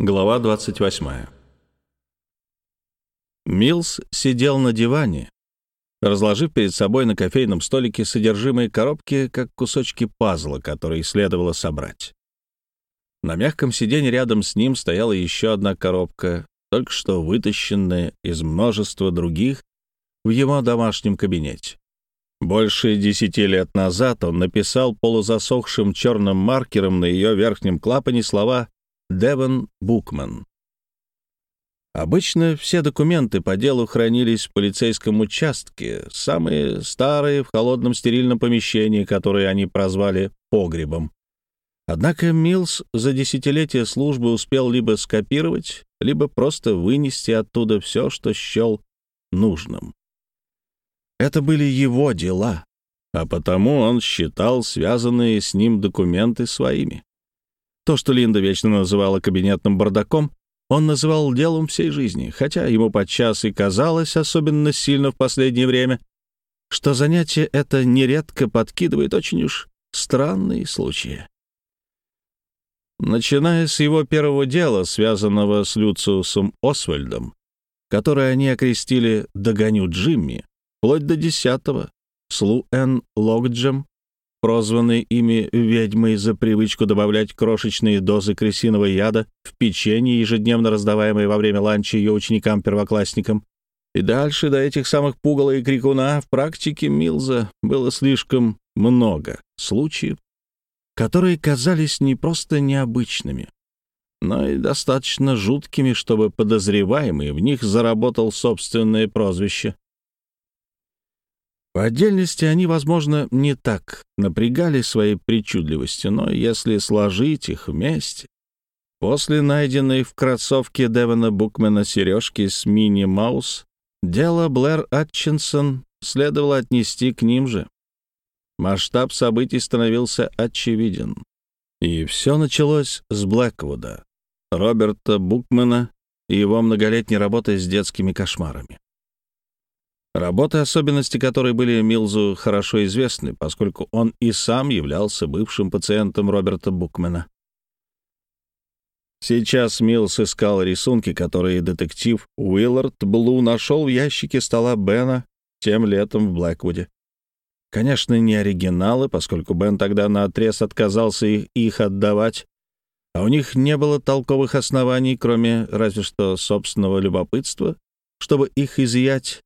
Глава 28. Милс сидел на диване, разложив перед собой на кофейном столике содержимое коробки, как кусочки пазла, которые следовало собрать. На мягком сиденье рядом с ним стояла еще одна коробка, только что вытащенная из множества других в его домашнем кабинете. Больше десяти лет назад он написал полузасохшим черным маркером на ее верхнем клапане слова Девон Букман. Обычно все документы по делу хранились в полицейском участке, самые старые в холодном стерильном помещении, которое они прозвали «погребом». Однако Милс за десятилетия службы успел либо скопировать, либо просто вынести оттуда все, что счел нужным. Это были его дела, а потому он считал связанные с ним документы своими. То, что Линда вечно называла кабинетным бардаком, он называл делом всей жизни, хотя ему подчас и казалось, особенно сильно в последнее время, что занятие это нередко подкидывает очень уж странные случаи. Начиная с его первого дела, связанного с Люциусом Освальдом, которое они окрестили «Догоню Джимми», вплоть до десятого, с Лу Эн Локджем, прозванной ими ведьмой за привычку добавлять крошечные дозы крысиного яда в печенье, ежедневно раздаваемое во время ланча ее ученикам-первоклассникам. И дальше до этих самых пугала и крикуна в практике Милза было слишком много случаев, которые казались не просто необычными, но и достаточно жуткими, чтобы подозреваемый в них заработал собственное прозвище. По отдельности они, возможно, не так напрягали своей причудливостью, но если сложить их вместе... После найденной в кроссовке Девона Букмена сережки с мини-маус, дело Блэр Атчинсон следовало отнести к ним же. Масштаб событий становился очевиден. И все началось с Блэквуда, Роберта Букмена и его многолетней работы с детскими кошмарами. Работы, особенности которой были Милзу хорошо известны, поскольку он и сам являлся бывшим пациентом Роберта Букмена. Сейчас Милс искал рисунки, которые детектив Уиллард Блу нашел в ящике стола Бена тем летом в Блэквуде. Конечно, не оригиналы, поскольку Бен тогда наотрез отказался их, отдавать, а у них не было толковых оснований, кроме разве что собственного любопытства, чтобы их изъять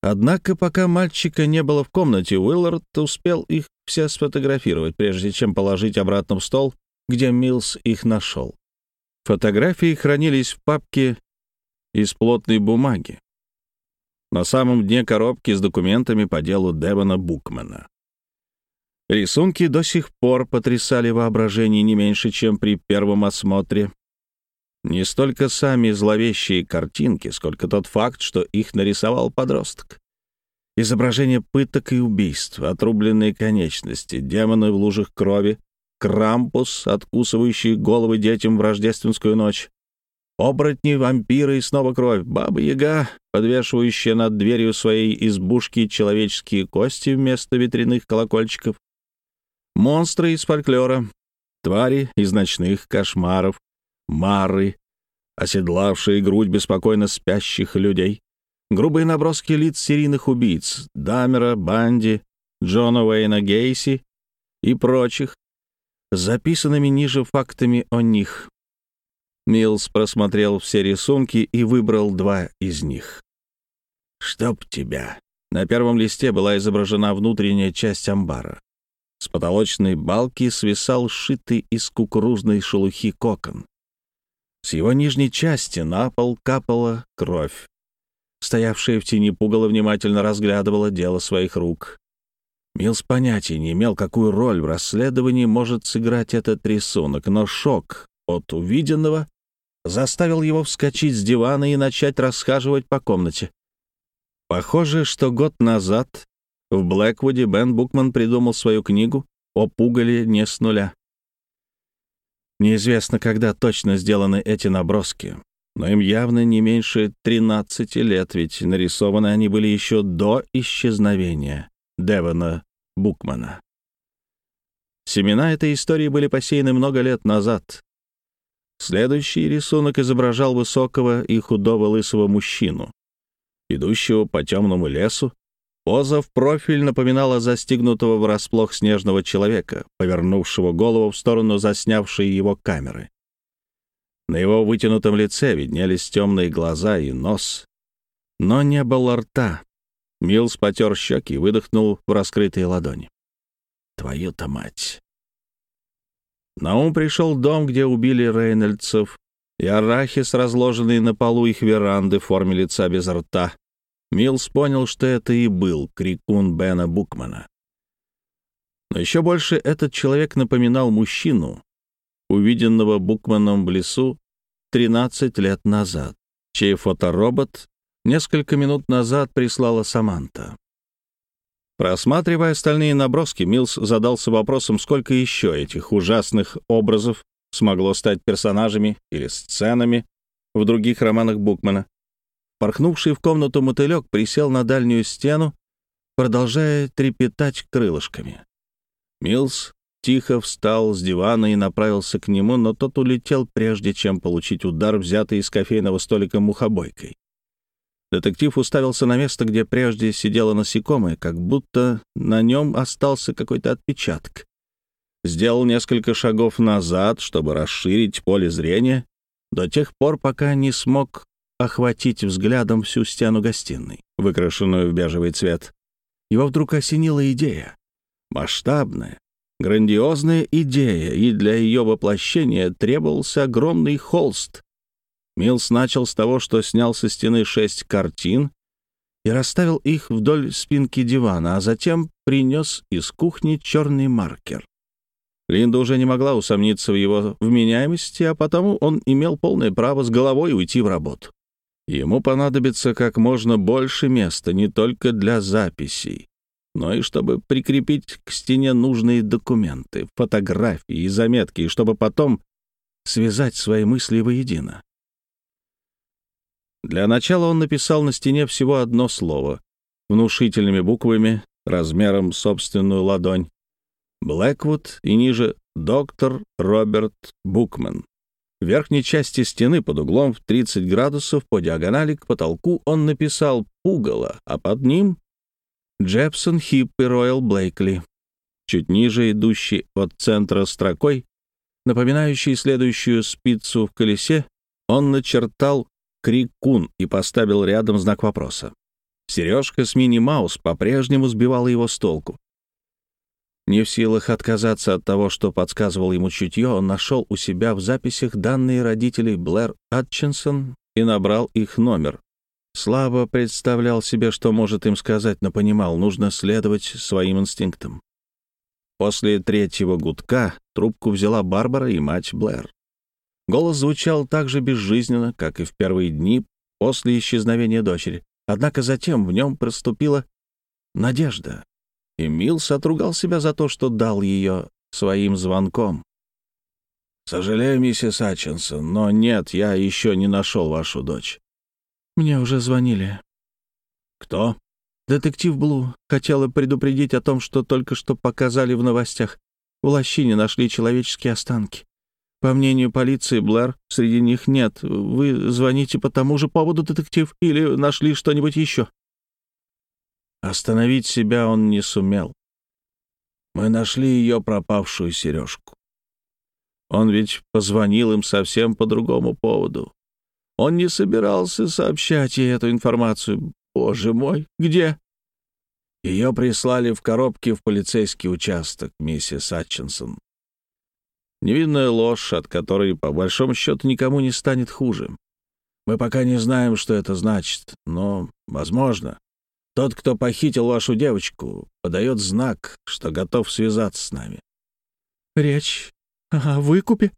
Однако, пока мальчика не было в комнате, Уиллард успел их все сфотографировать, прежде чем положить обратно в стол, где Милс их нашел. Фотографии хранились в папке из плотной бумаги. На самом дне коробки с документами по делу Девона Букмана. Рисунки до сих пор потрясали воображение не меньше, чем при первом осмотре. Не столько сами зловещие картинки, сколько тот факт, что их нарисовал подросток. Изображение пыток и убийств, отрубленные конечности, демоны в лужах крови, Крампус, откусывающий головы детям в рождественскую ночь, оборотни, вампиры и снова кровь, баба-яга, подвешивающая над дверью своей избушки человеческие кости вместо ветряных колокольчиков, монстры из фольклора, твари из ночных кошмаров, мары, оседлавшие грудь беспокойно спящих людей, грубые наброски лиц серийных убийц Дамера, Банди, Джона Уэйна Гейси и прочих, записанными ниже фактами о них. Милс просмотрел все рисунки и выбрал два из них. «Чтоб тебя!» На первом листе была изображена внутренняя часть амбара. С потолочной балки свисал сшитый из кукурузной шелухи кокон. С его нижней части на пол капала кровь. Стоявшая в тени пугало внимательно разглядывала дело своих рук. Милс понятия не имел, какую роль в расследовании может сыграть этот рисунок, но шок от увиденного заставил его вскочить с дивана и начать расхаживать по комнате. Похоже, что год назад в Блэквуде Бен Букман придумал свою книгу о пугале не с нуля. Неизвестно, когда точно сделаны эти наброски, но им явно не меньше 13 лет, ведь нарисованы они были еще до исчезновения Девона Букмана. Семена этой истории были посеяны много лет назад. Следующий рисунок изображал высокого и худого лысого мужчину, идущего по темному лесу. Поза в профиль напоминала застигнутого врасплох снежного человека, повернувшего голову в сторону заснявшей его камеры. На его вытянутом лице виднелись темные глаза и нос, но не было рта. Милс потер щеки и выдохнул в раскрытые ладони. «Твою-то мать!» На ум пришел дом, где убили Рейнольдсов, и арахис, разложенный на полу их веранды в форме лица без рта. Милс понял, что это и был крикун Бена Букмана. Но еще больше этот человек напоминал мужчину, увиденного Букманом в лесу 13 лет назад, чей фоторобот несколько минут назад прислала Саманта. Просматривая остальные наброски, Милс задался вопросом, сколько еще этих ужасных образов смогло стать персонажами или сценами в других романах Букмана. Порхнувший в комнату мотылек присел на дальнюю стену, продолжая трепетать крылышками. Милс тихо встал с дивана и направился к нему, но тот улетел, прежде чем получить удар, взятый из кофейного столика мухобойкой. Детектив уставился на место, где прежде сидела насекомое, как будто на нем остался какой-то отпечаток. Сделал несколько шагов назад, чтобы расширить поле зрения, до тех пор, пока не смог охватить взглядом всю стену гостиной, выкрашенную в бежевый цвет. Его вдруг осенила идея. Масштабная, грандиозная идея, и для ее воплощения требовался огромный холст, Милс начал с того, что снял со стены шесть картин и расставил их вдоль спинки дивана, а затем принес из кухни черный маркер. Линда уже не могла усомниться в его вменяемости, а потому он имел полное право с головой уйти в работу. Ему понадобится как можно больше места не только для записей, но и чтобы прикрепить к стене нужные документы, фотографии и заметки, и чтобы потом связать свои мысли воедино. Для начала он написал на стене всего одно слово, внушительными буквами, размером собственную ладонь. «Блэквуд» и ниже «Доктор Роберт Букман». В верхней части стены под углом в 30 градусов по диагонали к потолку он написал «Пугало», а под ним «Джепсон Хипп и Роyal Блейкли». Чуть ниже, идущий от центра строкой, напоминающий следующую спицу в колесе, он начертал Крикун и поставил рядом знак вопроса. Сережка с мини-маус по-прежнему сбивала его с толку. Не в силах отказаться от того, что подсказывал ему чутье, он нашел у себя в записях данные родителей Блэр Атчинсон и набрал их номер. Слабо представлял себе, что может им сказать, но понимал, нужно следовать своим инстинктам. После третьего гудка трубку взяла Барбара и мать Блэр. Голос звучал так же безжизненно, как и в первые дни после исчезновения дочери. Однако затем в нем проступила надежда. И Милс отругал себя за то, что дал ее своим звонком. «Сожалею, миссис Атчинсон, но нет, я еще не нашел вашу дочь». «Мне уже звонили». «Кто?» «Детектив Блу. Хотела предупредить о том, что только что показали в новостях. В лощине нашли человеческие останки. По мнению полиции, Блэр, среди них нет. Вы звоните по тому же поводу, детектив, или нашли что-нибудь еще?» Остановить себя он не сумел. Мы нашли ее пропавшую сережку. Он ведь позвонил им совсем по другому поводу. Он не собирался сообщать ей эту информацию. Боже мой, где? Ее прислали в коробке в полицейский участок, миссис Атчинсон. Невинная ложь, от которой, по большому счету, никому не станет хуже. Мы пока не знаем, что это значит, но, возможно, тот, кто похитил вашу девочку, подает знак, что готов связаться с нами. Речь о выкупе?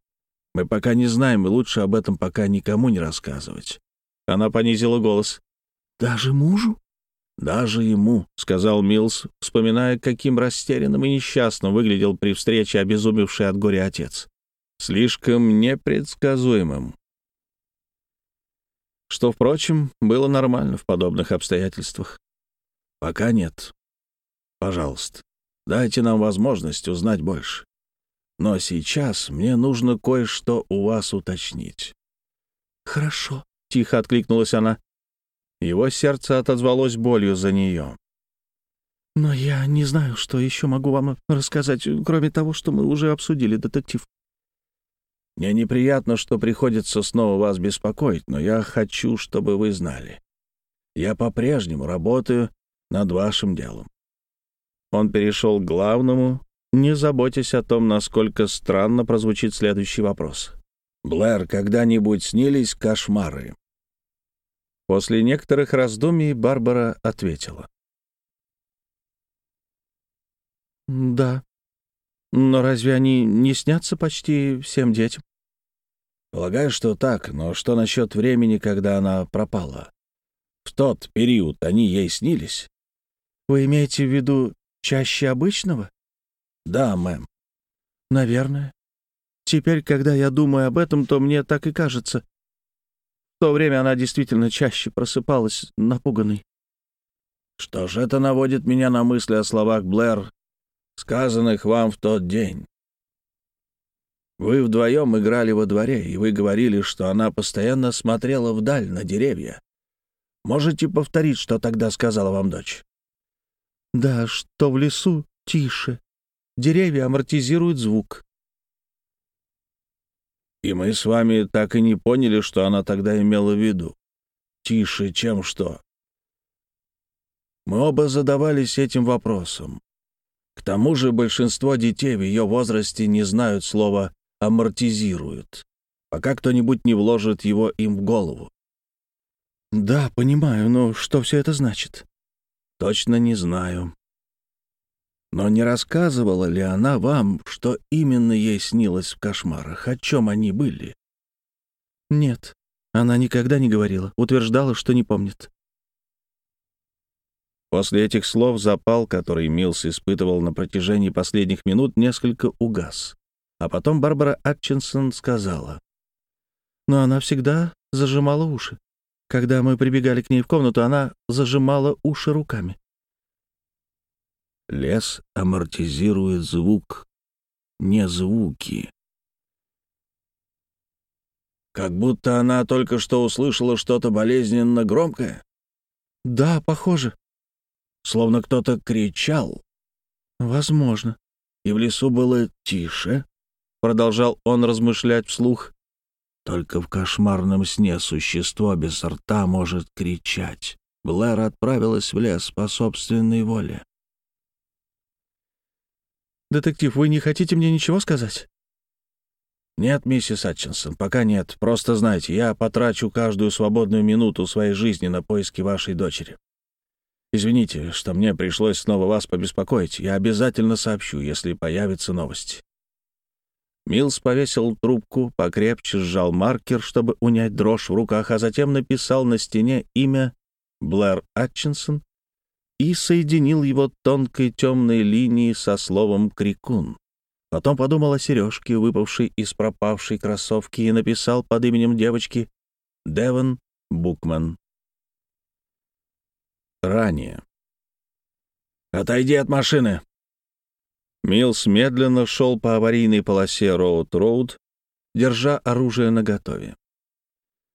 Мы пока не знаем, и лучше об этом пока никому не рассказывать. Она понизила голос. Даже мужу? «Даже ему», — сказал Милс, вспоминая, каким растерянным и несчастным выглядел при встрече обезумевший от горя отец. Слишком непредсказуемым. Что, впрочем, было нормально в подобных обстоятельствах. «Пока нет. Пожалуйста, дайте нам возможность узнать больше. Но сейчас мне нужно кое-что у вас уточнить». «Хорошо», — тихо откликнулась она. Его сердце отозвалось болью за нее. «Но я не знаю, что еще могу вам рассказать, кроме того, что мы уже обсудили, детектив». «Мне неприятно, что приходится снова вас беспокоить, но я хочу, чтобы вы знали. Я по-прежнему работаю над вашим делом». Он перешел к главному, не заботясь о том, насколько странно прозвучит следующий вопрос. «Блэр, когда-нибудь снились кошмары?» После некоторых раздумий Барбара ответила. «Да. Но разве они не снятся почти всем детям?» «Полагаю, что так, но что насчет времени, когда она пропала? В тот период они ей снились?» «Вы имеете в виду чаще обычного?» «Да, мэм». «Наверное. Теперь, когда я думаю об этом, то мне так и кажется. В то время она действительно чаще просыпалась напуганной. Что ж, это наводит меня на мысли о словах Блэр, сказанных вам в тот день. Вы вдвоем играли во дворе, и вы говорили, что она постоянно смотрела вдаль на деревья. Можете повторить, что тогда сказала вам дочь? Да, что в лесу тише. Деревья амортизируют звук. И мы с вами так и не поняли, что она тогда имела в виду. Тише, чем что. Мы оба задавались этим вопросом. К тому же большинство детей в ее возрасте не знают слова «амортизируют», пока кто-нибудь не вложит его им в голову. «Да, понимаю, но что все это значит?» «Точно не знаю. Но не рассказывала ли она вам, что именно ей снилось в кошмарах, о чем они были? Нет, она никогда не говорила, утверждала, что не помнит. После этих слов запал, который Милс испытывал на протяжении последних минут, несколько угас. А потом Барбара Атчинсон сказала. Но она всегда зажимала уши. Когда мы прибегали к ней в комнату, она зажимала уши руками. Лес амортизирует звук, не звуки. Как будто она только что услышала что-то болезненно громкое. Да, похоже. Словно кто-то кричал. Возможно. И в лесу было тише, продолжал он размышлять вслух. Только в кошмарном сне существо без рта может кричать. Блэр отправилась в лес по собственной воле. «Детектив, вы не хотите мне ничего сказать?» «Нет, миссис Атчинсон, пока нет. Просто знайте, я потрачу каждую свободную минуту своей жизни на поиски вашей дочери. Извините, что мне пришлось снова вас побеспокоить. Я обязательно сообщу, если появится новость». Милс повесил трубку, покрепче сжал маркер, чтобы унять дрожь в руках, а затем написал на стене имя Блэр Атчинсон и соединил его тонкой темной линией со словом «крикун». Потом подумал о сережке, выпавшей из пропавшей кроссовки, и написал под именем девочки Девон Букман. Ранее. «Отойди от машины!» Милс медленно шел по аварийной полосе Роуд-Роуд, держа оружие наготове.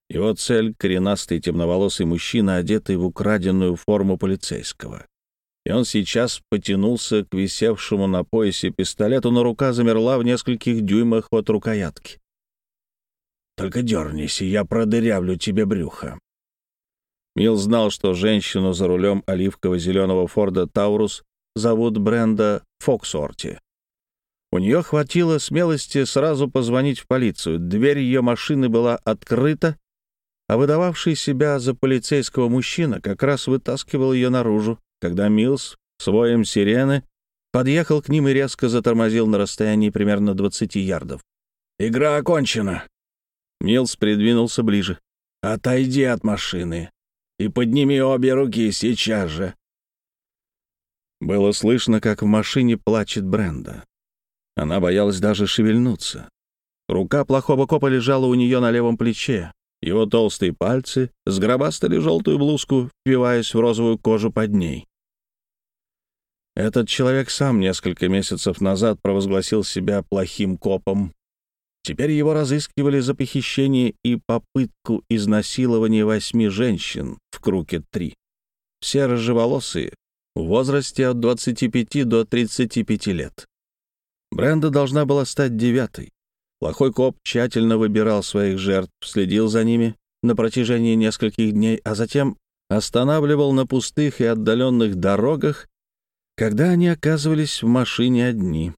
Его цель — коренастый темноволосый мужчина, одетый в украденную форму полицейского. И он сейчас потянулся к висевшему на поясе пистолету, но рука замерла в нескольких дюймах от рукоятки. «Только дернись, и я продырявлю тебе брюхо». Мил знал, что женщину за рулем оливково-зеленого Форда Таурус зовут Бренда Фоксорти. У нее хватило смелости сразу позвонить в полицию. Дверь ее машины была открыта, а выдававший себя за полицейского мужчина как раз вытаскивал ее наружу, когда Милс своим сирены подъехал к ним и резко затормозил на расстоянии примерно 20 ярдов. «Игра окончена!» Милс придвинулся ближе. «Отойди от машины и подними обе руки сейчас же!» Было слышно, как в машине плачет Бренда. Она боялась даже шевельнуться. Рука плохого копа лежала у нее на левом плече, его толстые пальцы сгробастали желтую блузку, впиваясь в розовую кожу под ней. Этот человек сам несколько месяцев назад провозгласил себя плохим копом. Теперь его разыскивали за похищение и попытку изнасилования восьми женщин в круге три. Все рыжеволосые, в возрасте от 25 до 35 лет. Бренда должна была стать девятой. Плохой коп тщательно выбирал своих жертв, следил за ними на протяжении нескольких дней, а затем останавливал на пустых и отдаленных дорогах, когда они оказывались в машине одни.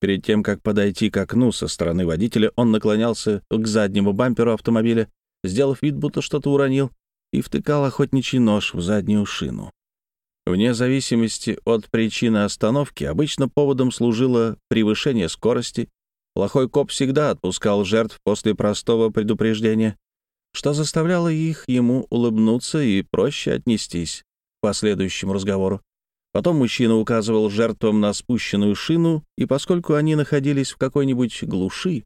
Перед тем, как подойти к окну со стороны водителя, он наклонялся к заднему бамперу автомобиля, сделав вид, будто что-то уронил, и втыкал охотничий нож в заднюю шину. Вне зависимости от причины остановки, обычно поводом служило превышение скорости. Плохой коп всегда отпускал жертв после простого предупреждения, что заставляло их ему улыбнуться и проще отнестись к последующему разговору. Потом мужчина указывал жертвам на спущенную шину, и поскольку они находились в какой-нибудь глуши,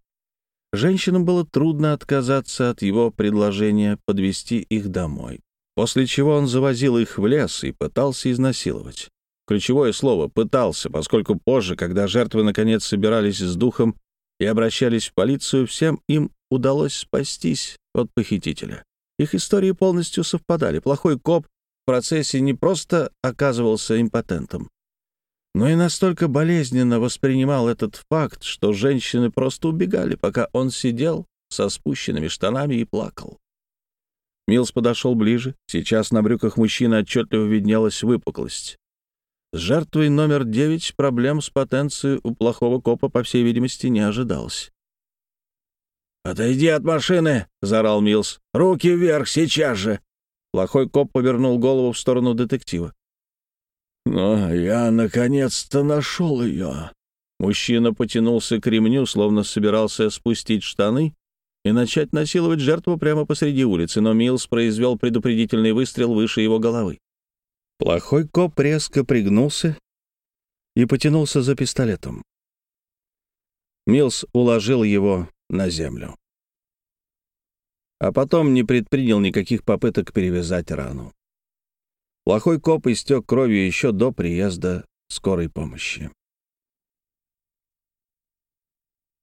женщинам было трудно отказаться от его предложения подвести их домой после чего он завозил их в лес и пытался изнасиловать. Ключевое слово «пытался», поскольку позже, когда жертвы наконец собирались с духом и обращались в полицию, всем им удалось спастись от похитителя. Их истории полностью совпадали. Плохой коп в процессе не просто оказывался импотентом, но и настолько болезненно воспринимал этот факт, что женщины просто убегали, пока он сидел со спущенными штанами и плакал. Милс подошел ближе. Сейчас на брюках мужчины отчетливо виднелась выпуклость. С жертвой номер девять проблем с потенцией у плохого копа, по всей видимости, не ожидалось. «Отойди от машины!» — заорал Милс. «Руки вверх, сейчас же!» Плохой коп повернул голову в сторону детектива. «Но я наконец-то нашел ее!» Мужчина потянулся к ремню, словно собирался спустить штаны, и начать насиловать жертву прямо посреди улицы, но Милс произвел предупредительный выстрел выше его головы. Плохой коп резко пригнулся и потянулся за пистолетом. Милс уложил его на землю. А потом не предпринял никаких попыток перевязать рану. Плохой коп истек кровью еще до приезда скорой помощи.